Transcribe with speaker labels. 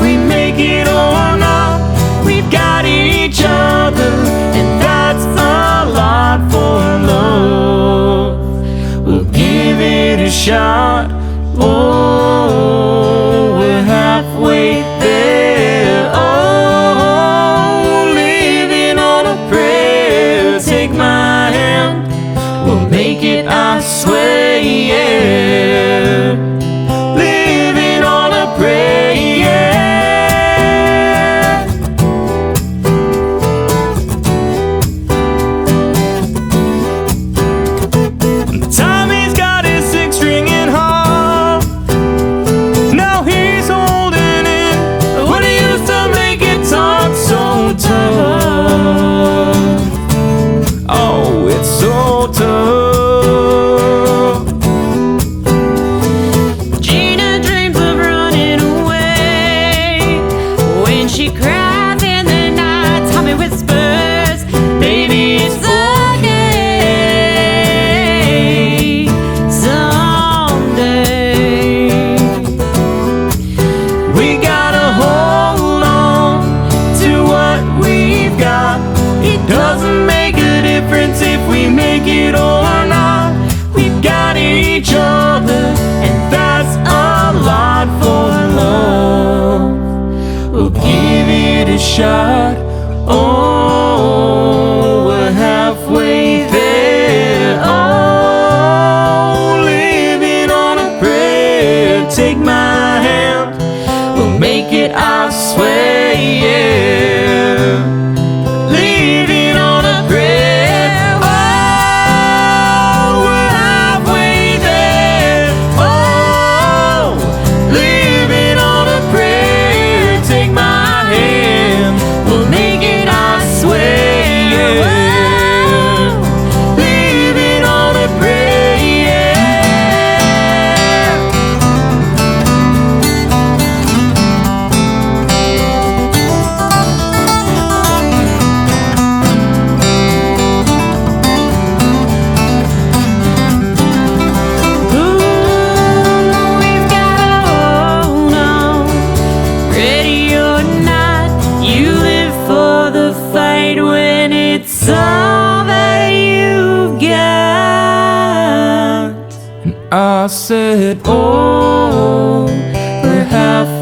Speaker 1: we make it or not, we've got each other, and that's a lot for love. We'll give it a shot. Oh. like it or not, we've got each other, and that's a lot for love. We'll give it a shot. I said, Oh, we're half